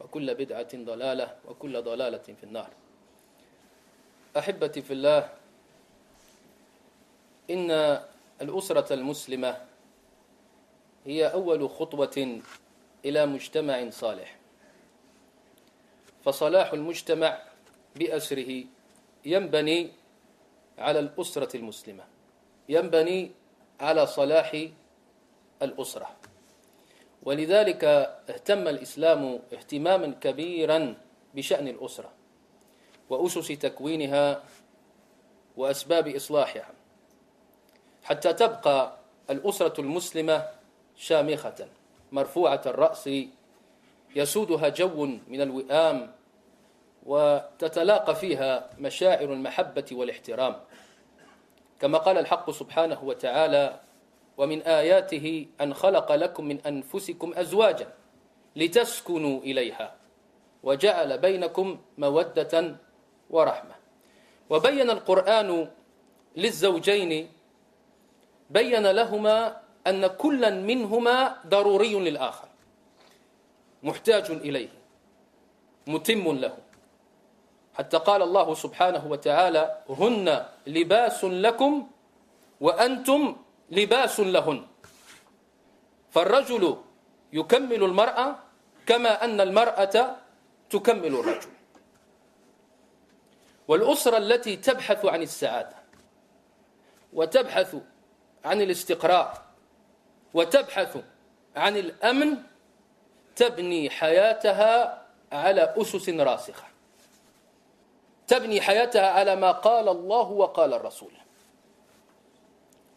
وكل بدعة ضلالة وكل ضلالة في النار. أحبتي في الله إن الأسرة المسلمة هي أول خطوة إلى مجتمع صالح. فصلاح المجتمع بأسره ينبني على الأسرة المسلمة ينبني على صلاح الأسرة. ولذلك اهتم الإسلام اهتماما كبيرا بشأن الأسرة وأسس تكوينها وأسباب إصلاحها حتى تبقى الأسرة المسلمة شامخة مرفوعة الرأس يسودها جو من الوئام وتتلاقى فيها مشاعر المحبة والاحترام. كما قال الحق سبحانه وتعالى ومن آياته أن خلق لكم من أنفسكم أزواجا لتسكنوا إليها وجعل بينكم مودة ورحمة. وبين القرآن للزوجين بين لهما أن كلا منهما ضروري للآخر محتاج إليه متم له. حتى قال الله سبحانه وتعالى هن لباس لكم وأنتم لباس لهن. فالرجل يكمل المرأة كما أن المرأة تكمل الرجل. والأسرة التي تبحث عن السعادة وتبحث عن الاستقرار وتبحث عن الأمن تبني حياتها على أسس راسخة. تبني حياتها على ما قال الله وقال الرسول.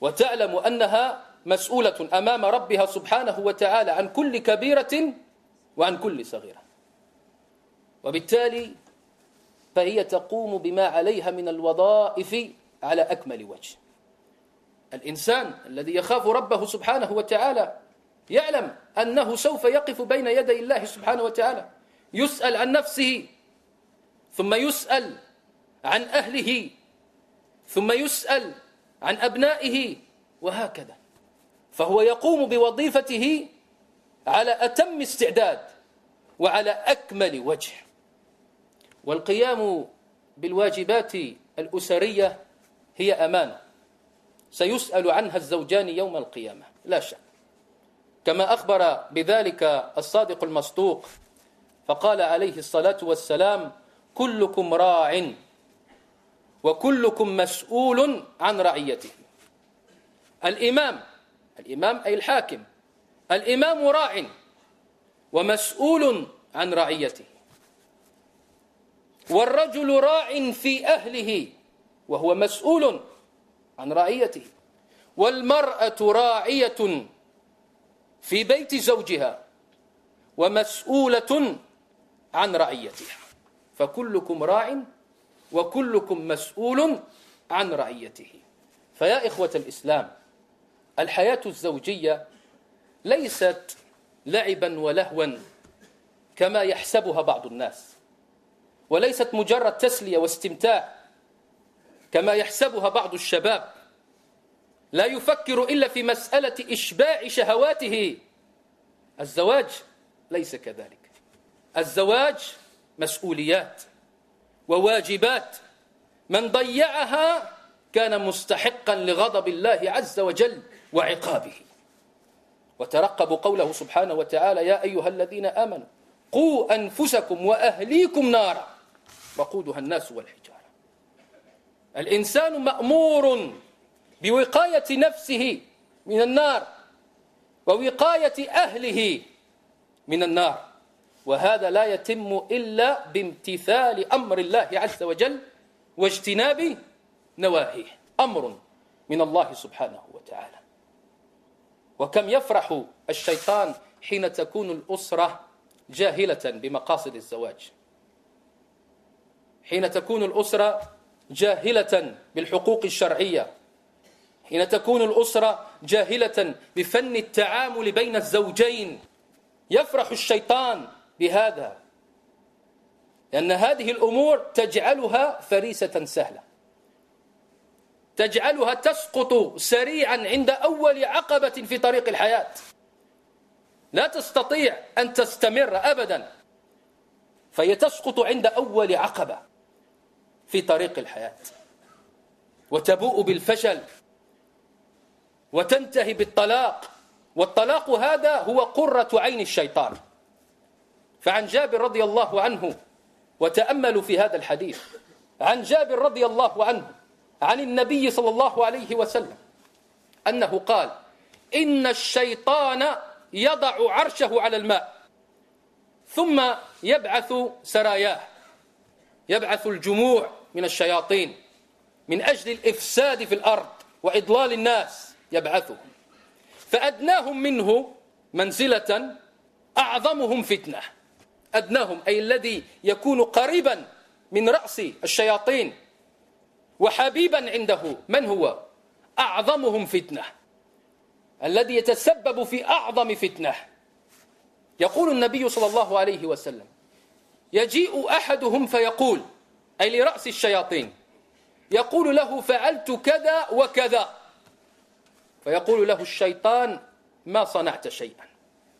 وتعلم أنها مسؤولة أمام ربها سبحانه وتعالى عن كل كبيرة وعن كل صغيرة. وبالتالي فهي تقوم بما عليها من الوظائف على أكمل وجه. الإنسان الذي يخاف ربه سبحانه وتعالى يعلم أنه سوف يقف بين يدي الله سبحانه وتعالى يسأل عن نفسه ثم يسأل عن أهله ثم يسأل عن أبنائه وهكذا. فهو يقوم بوظيفته على أتم استعداد وعلى أكمل وجه. والقيام بالواجبات الأسرية هي أمانة سيسأل عنها الزوجان يوم القيامة. لا شك. كما أخبر بذلك الصادق المصدوق فقال عليه الصلاة والسلام كلكم راع وكلكم مسؤول عن رعيته. الإمام الإمام أي الحاكم الإمام راع ومسؤول عن رعيته. والرجل راع في أهله وهو مسؤول عن رعيته. والمرأة راعية في بيت زوجها ومسؤولة عن رعيتها. فكلكم راع وكلكم مسؤول عن رعيته. فيا إخوة الإسلام الحياة الزوجية ليست لعبا ولهوا كما يحسبها بعض الناس وليست مجرد تسلية واستمتاع كما يحسبها بعض الشباب. لا يفكر إلا في مسألة إشباع شهواته. الزواج ليس كذلك. الزواج مسؤوليات. وواجبات. من ضيعها كان مستحقا لغضب الله عز وجل وعقابه. وترقبوا قوله سبحانه وتعالى يا أيها الذين آمنوا قوا أنفسكم وأهليكم نارا وقودها الناس والحجارة. الإنسان مأمور بوقاية نفسه من النار ووقاية أهله من النار. وهذا لا يتم إلا بامتثال أمر الله عز وجل واجتناب نواهيه. أمر من الله سبحانه وتعالى. وكم يفرح الشيطان حين تكون الأسرة جاهلة بمقاصد الزواج. حين تكون الأسرة جاهلة بالحقوق الشرعية. حين تكون الأسرة جاهلة بفن التعامل بين الزوجين. يفرح الشيطان بهذا لأن هذه الأمور تجعلها فريسة سهلة. تجعلها تسقط سريعا عند أول عقبة في طريق الحياة. لا تستطيع أن تستمر أبدا فهي تسقط عند أول عقبة في طريق الحياة. وتبوء بالفشل وتنتهي بالطلاق. والطلاق هذا هو قرة عين الشيطان. فعن جابر رضي الله عنه وتأملوا في هذا الحديث. عن جابر رضي الله عنه عن النبي صلى الله عليه وسلم أنه قال إن الشيطان يضع عرشه على الماء ثم يبعث سراياه يبعث الجموع من الشياطين من أجل الإفساد في الأرض وإضلال الناس يبعثهم فأدناهم منه منزلة أعظمهم فتنة. أدناهم أي الذي يكون قريبا من رأس الشياطين وحبيبا عنده من هو؟ أعظمهم فتنة. الذي يتسبب في أعظم فتنة. يقول النبي صلى الله عليه وسلم يجيء أحدهم فيقول أي لرأس الشياطين يقول له فعلت كذا وكذا. فيقول له الشيطان ما صنعت شيئا.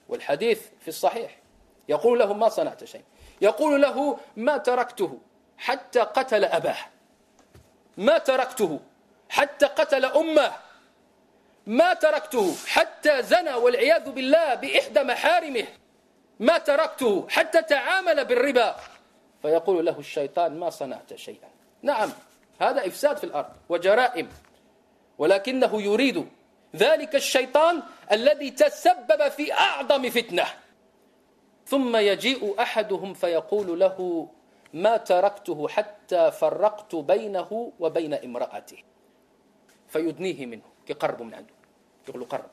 والحديث في الصحيح. يقول له ما صنعت شيئا يقول له ما تركته حتى قتل أباه. ما تركته حتى قتل أمه. ما تركته حتى زنى والعياذ بالله بإحدى محارمه. ما تركته حتى تعامل بالربا. فيقول له الشيطان ما صنعت شيئا. نعم هذا إفساد في الأرض وجرائم. ولكنه يريد ذلك الشيطان الذي تسبب في أعظم فتنة. ثم يجيء أحدهم فيقول له ما تركته حتى فرقت بينه وبين امرأته. فيدنيه منه كقرب من عنده يقول قرب.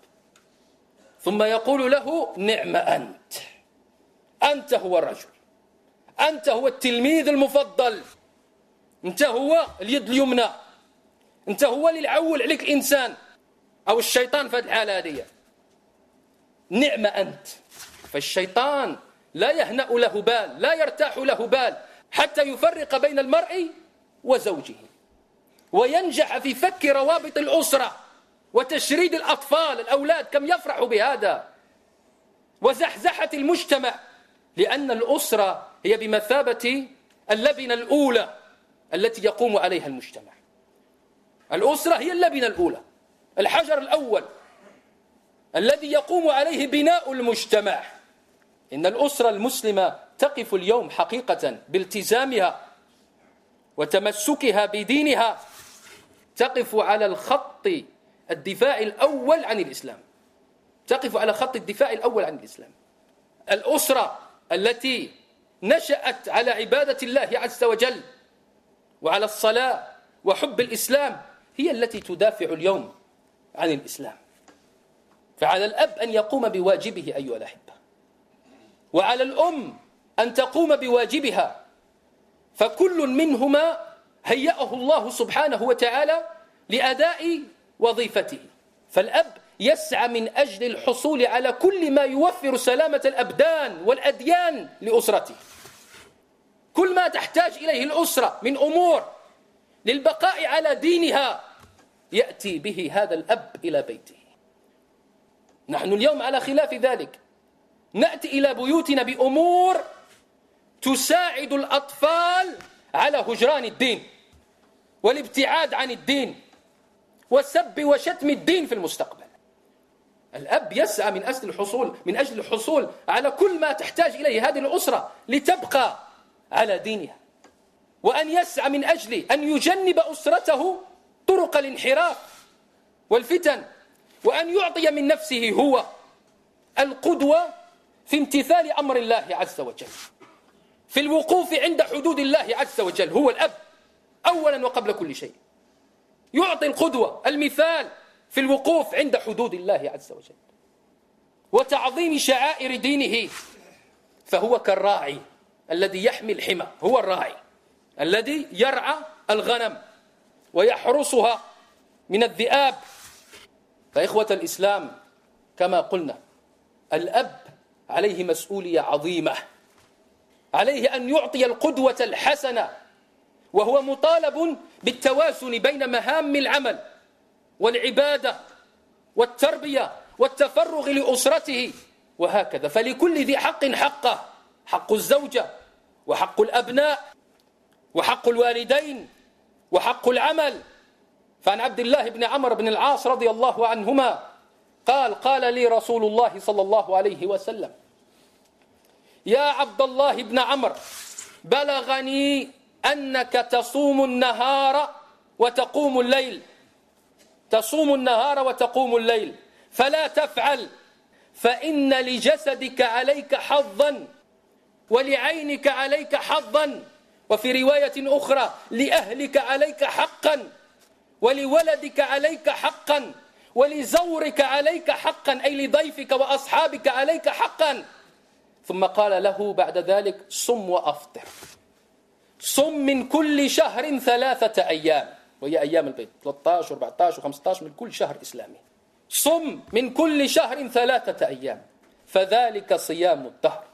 ثم يقول له نعم أنت. أنت هو الرجل. أنت هو التلميذ المفضل. أنت هو اليد اليمنى. أنت هو اللي العول عليك الإنسان. أو الشيطان في هذه الحالة هذه. نعم أنت. فالشيطان لا يهنأ له بال لا يرتاح له بال حتى يفرق بين المرء وزوجه. وينجح في فك روابط الأسرة وتشريد الأطفال الأولاد كم يفرح بهذا وزحزحة المجتمع لأن الأسرة هي بمثابة اللبنة الأولى التي يقوم عليها المجتمع. الأسرة هي اللبنة الأولى الحجر الأول الذي يقوم عليه بناء المجتمع. إن الأسرة المسلمة تقف اليوم حقيقة بالتزامها وتمسكها بدينها تقف على الخط الدفاع الأول عن الإسلام. تقف على خط الدفاع الأول عن الإسلام. الأسرة التي نشأت على عبادة الله عز وجل وعلى الصلاة وحب الإسلام هي التي تدافع اليوم عن الإسلام. فعلى الأب أن يقوم بواجبه أيها الأحبة. وعلى الأم أن تقوم بواجبها فكل منهما هيأه الله سبحانه وتعالى لأداء وظيفته. فالأب يسعى من أجل الحصول على كل ما يوفر سلامة الأبدان والأديان لأسرته. كل ما تحتاج إليه الأسرة من أمور للبقاء على دينها يأتي به هذا الأب إلى بيته. نحن اليوم على خلاف ذلك. نأتي إلى بيوتنا بأمور تساعد الأطفال على هجران الدين والابتعاد عن الدين وسب وشتم الدين في المستقبل. الأب يسعى من أجل الحصول من أجل الحصول على كل ما تحتاج إليه هذه الأسرة لتبقى على دينها. وأن يسعى من أجل أن يجنب أسرته طرق الانحراف والفتن وأن يعطي من نفسه هو القدوة في امتثال أمر الله عز وجل. في الوقوف عند حدود الله عز وجل هو الأب أولا وقبل كل شيء. يعطي القدوة المثال في الوقوف عند حدود الله عز وجل. وتعظيم شعائر دينه فهو كالراعي الذي يحمي الحمى هو الراعي الذي يرعى الغنم ويحرسها من الذئاب. فإخوة الإسلام كما قلنا الأب عليه مسؤولية عظيمة. عليه أن يعطي القدوة الحسنة. وهو مطالب بالتوازن بين مهام العمل والعبادة والتربية والتفرغ لأسرته. وهكذا. فلكل ذي حق حقه. حق الزوجة وحق الأبناء وحق الوالدين وحق العمل. فعن عبد الله بن عمرو بن العاص رضي الله عنهما قال قال لي رسول الله صلى الله عليه وسلم يا عبد الله بن عمرو بلغني أنك تصوم النهار وتقوم الليل تصوم النهار وتقوم الليل فلا تفعل فإن لجسدك عليك حظا ولعينك عليك حظا وفي رواية أخرى لأهلك عليك حقا ولولدك عليك حقا. ولزورك عليك حقا أي لضيفك وأصحابك عليك حقا. ثم قال له بعد ذلك صم وأفطر. صم من كل شهر ثلاثة أيام. وهي أيام البيت 13 و14 و15 من كل شهر إسلامي. صم من كل شهر ثلاثة أيام. فذلك صيام الدهر.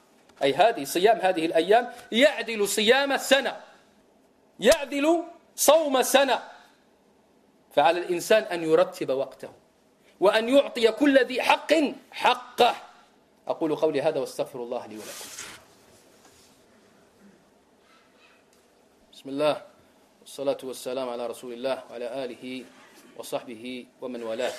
أي هذه صيام هذه الأيام يعدل صيام سنة. يعدل صوم سنة. فعلى الإنسان أن يرتب وقته. وأن يعطي كل ذي حق حقه. أقول قولي هذا واستغفر الله لي ولكم. بسم الله. والصلاة والسلام على رسول الله وعلى آله وصحبه ومن والاه.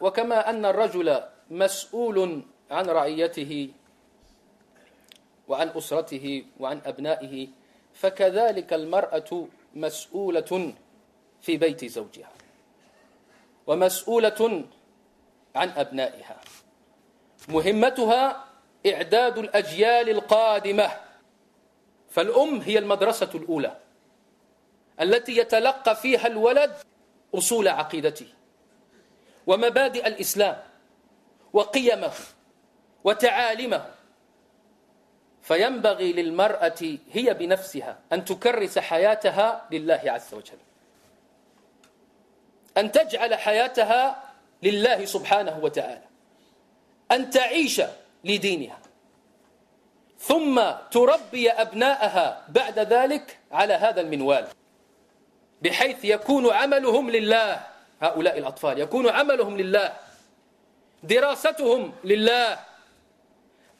وكما أن الرجل مسؤول عن رعيته وعن أسرته وعن أبنائه فكذلك المرأة مسؤولة في بيت زوجها. ومسؤولة عن أبنائها. مهمتها إعداد الأجيال القادمة. فالأم هي المدرسة الأولى التي يتلقى فيها الولد أصول عقيدته ومبادئ الإسلام وقيمه وتعاليمه. فينبغي للمرأة هي بنفسها أن تكرس حياتها لله عز وجل. أن تجعل حياتها لله سبحانه وتعالى أن تعيش لدينها ثم تربي أبناءها بعد ذلك على هذا المنوال بحيث يكون عملهم لله. هؤلاء الأطفال يكون عملهم لله دراستهم لله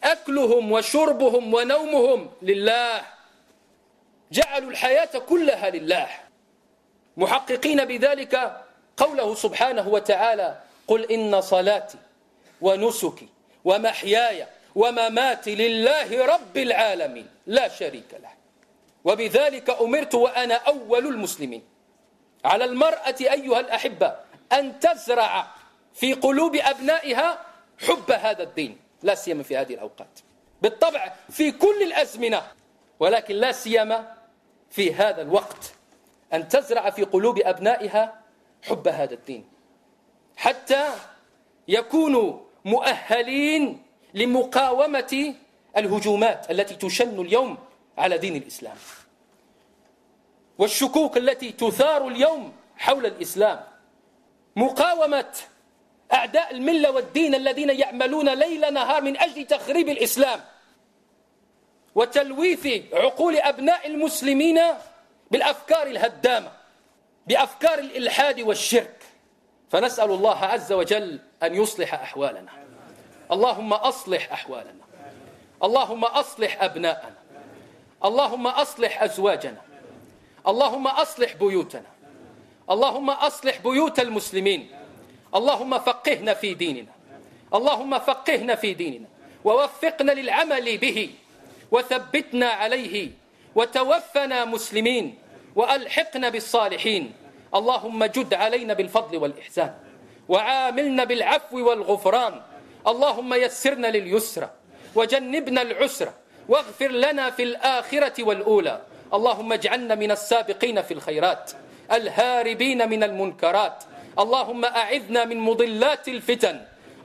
أكلهم وشربهم ونومهم لله جعلوا الحياة كلها لله. محققين بذلك قوله سبحانه وتعالى قل إن صلاتي ونسكي ومحياي ومماتي لله رب العالمين لا شريك له. وبذلك أمرت وأنا أول المسلمين. على المرأة أيها الأحبة أن تزرع في قلوب أبنائها حب هذا الدين. لا سيما في هذه الأوقات. بالطبع في كل الأزمنة ولكن لا سيما في هذا الوقت. أن تزرع في قلوب أبنائها حب هذا الدين. حتى يكونوا مؤهلين لمقاومة الهجومات التي تشن اليوم على دين الإسلام. والشكوك التي تثار اليوم حول الإسلام. مقاومة أعداء الملة والدين الذين يعملون ليل نهار من أجل تخريب الإسلام. وتلويث عقول أبناء المسلمين بالأفكار الهدامة. بأفكار الإلحاد والشرك. فنسأل الله عز وجل أن يصلح أحوالنا. اللهم أصلح أحوالنا. اللهم أصلح أبناءنا. اللهم أصلح أزواجنا. اللهم أصلح بيوتنا. اللهم أصلح بيوت المسلمين. اللهم فقهنا في ديننا. اللهم فقهنا في ديننا. ووفقنا للعمل به. وثبتنا عليه. وتوفنا مسلمين. وألحقنا بالصالحين. اللهم جد علينا بالفضل والإحسان وعاملنا بالعفو والغفران. اللهم يسرنا لليسرى وجنبنا العسرى واغفر لنا في الآخرة والأولى. اللهم اجعلنا من السابقين في الخيرات الهاربين من المنكرات. اللهم أعذنا من مضلات الفتن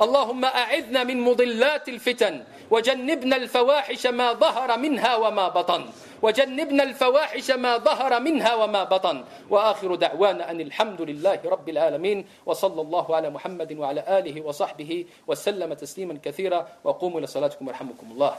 اللهم أعذنا من مضلات الفتن. وجنبنا الفواحش ما ظهر منها وما بطن. وجنبنا الفواحش ما ظهر منها وما بطن. وآخر دعوانا أن الحمد لله رب العالمين وصلى الله على محمد وعلى آله وصحبه وسلم تسليما كثيرا. وقوموا إلى صلاتكم ورحمكم الله.